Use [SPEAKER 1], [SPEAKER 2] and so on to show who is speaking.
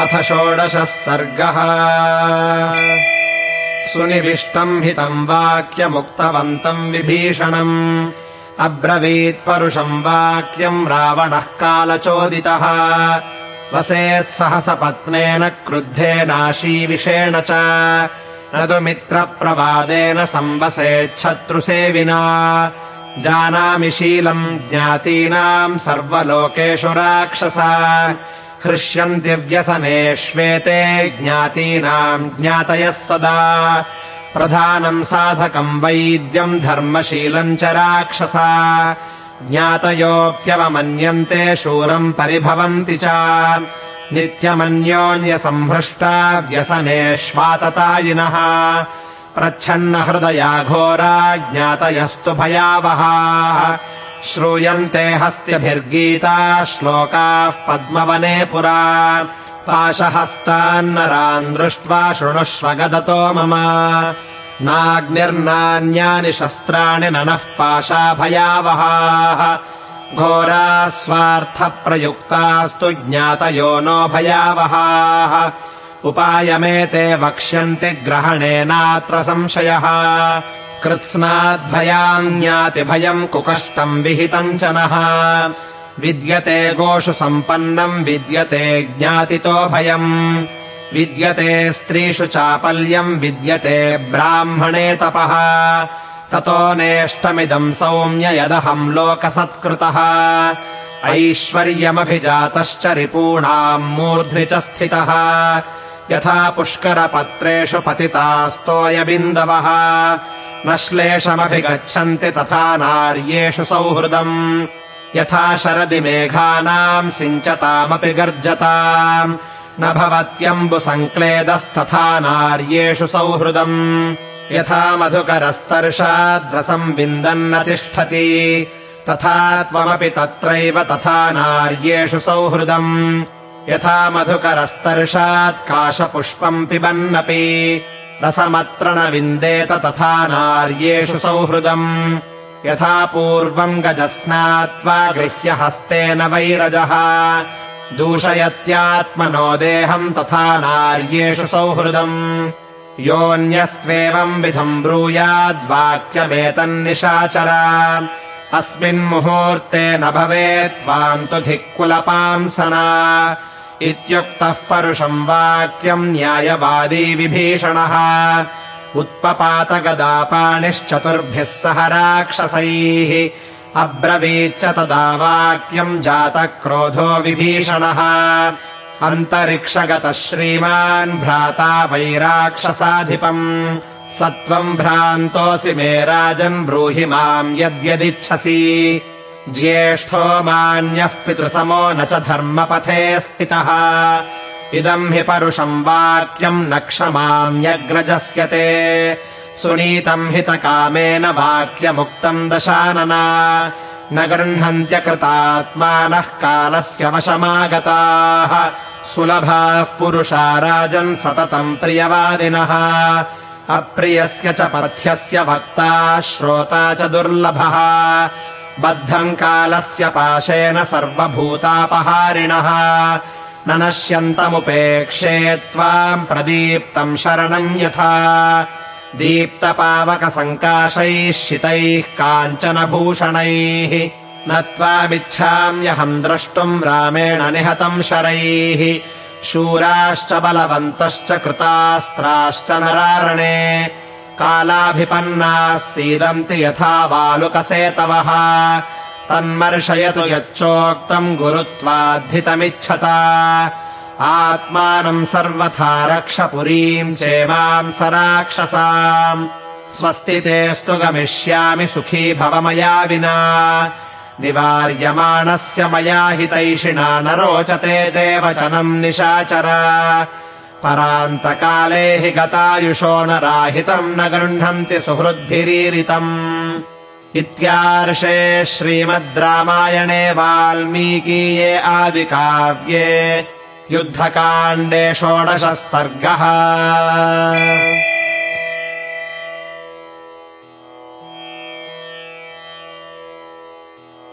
[SPEAKER 1] अथ षोडशः सर्गः। सुनिविष्टम् हितम् वाक्यमुक्तवन्तम् विभीषणम्। अब्रवीत्परुषम् वाक्यम् रावणः कालचोदितः। वसेत्सहसपत्नेन क्रुद्धेनाशीविषेण च। न तु मित्रप्रवादेन संवसेच्छत्रुसेविना जानामि शीलम् ज्ञातीनाम् सर्वलोकेषु राक्षसा हृष्यन्ति व्यसनेष्वेते ज्ञातीनाम् ज्ञातयः सदा। प्रधानम् साधकम् वैद्यम् धर्मशीलम् च राक्षसा। ज्ञातयोऽप्यवमन्यन्ते शूरम् परिभवन्ति च। नित्यमन्योन्यसम्भ्रष्टा व्यसनेष्वाततायिनः प्रच्छन्नहृदया घोरा ज्ञातयस्तु भयावहाः श्रूयन्ते हस्त्यभिर्गीता श्लोकाः पद्मवने पुरा। पाशहस्तान्नरान् दृष्ट्वा शृणुष्व गदतो मम। नाग्निर्नान्यानि शस्त्राणि न नः पाशा भयावहाः घोरा स्वार्थप्रयुक्तास्तु ज्ञातयो नो भयावहाः। उपायमेते वक्ष्यन्ति ग्रहणेनात्र संशयः कृत्स्नाद्भयान्यातिभयम् कुकष्टम् विहितम् च नः। विद्यते गोषु सम्पन्नम् विद्यते ज्ञातितो भयम्। विद्यते स्त्रीषु चापल्यम् विद्यते ब्राह्मणे तपः। ततो नेष्टमिदम् सौम्य यदहम् लोकसत्कृतः। ऐश्वर्यमभिजातश्च रिपूणाम् मूर्ध्नि च स्थितः। यथा पुष्करपत्रेषु पतितास्तोयबिन्दवः न श्लेषमभिगच्छन्ति तथा नार्येषु सौहृदम्। यथा शरदि मेघानाम् सिञ्चतामपि गर्जताम्। न भवत्यम्बुसङ्क्लेदस्तथा नार्येषु सौहृदम्। यथा मधुकरस्तर्शाद्रसम् विन्दन्न तिष्ठति तथा त्वमपि तत्रैव तथा नार्येषु सौहृदम्। यथा मधुकरस्तर्शात् काशपुष्पम् पिबन्नपि रसमत्र न विन्देत तथा नार्येषु सौहृदम्। यथा पूर्वम् गजस्नात्वा गृह्य हस्तेन वैरजः। दूषयत्यात्मनो देहम् तथा नार्येषु सौहृदम्। योऽन्यस्त्वेवम् विधम् ब्रूयाद्वाक्यमेतन्निशाचर। अस्मिन्मुहूर्ते न भवेत् त्वाम् तु धिक्कुलपांसना इत्युक्तः परुषम् वाक्यम् न्यायवादी विभीषणः। उत्पपातगदापाणिश्चतुर्भिः सह राक्षसैः। अब्रवीच्च तदा वाक्यम् जातक्रोधो विभीषणः। अन्तरिक्षगतः श्रीमान् भ्राता वैराक्षसाधिपम् स त्वम् भ्रान्तोऽसि मे राजन् ब्रूहि माम् यद्यदिच्छसि ज्येष्ठो मान्यः पितृसमो न च धर्मपथे स्थितः। इदम् हि परुषम् वाक्यम् न क्षमाम्यग्रजस्यते सुनीतम् हितकामेन वाक्यमुक्तम् दशानना। न गृह्णन्त्यकृतात्मानः कालस्य वशमागताः। सुलभाः पुरुषा राजन् सततम् प्रियवादिनः। अप्रियस्य च पथ्यस्य वक्ता श्रोता च दुर्लभः बद्धम् कालस्य पाशेन सर्वभूतापहारिणः। न नश्यन्तमुपेक्षे त्वाम् प्रदीप्तम् शरणम् यथा। दीप्तपावकसङ्काशैः शितैः काञ्चनभूषणैः। न त्वामिच्छाम्यहम् द्रष्टुम् रामेण निहतम् शरैः। शूराश्च बलवन्तश्च कृतास्त्राश्च नरारणे कालाभिपन्नाः सीदन्ति यथा वालुकसेतवः तन्मर्शयतु यच्चोक्तम् गुरुत्वाद्धितमिच्छता। आत्मानम् सर्वथा रक्ष पुरीम् चेमाम् स राक्षसाम्। स्वस्ति तेऽस्तु गमिष्यामि सुखी भव मया विना। निवार्यमाणस्य मया हितैषिणा न रोचते देवचनम् निशाचर परान्तकाले हि गतायुषो न राहितम् न गृह्णन्ति सुहृद्भिरीरितम्। इत्यार्षे श्रीमद् रामायणे वाल्मीकीये आदिकाव्ये युद्धकाण्डे षोडशः सर्गः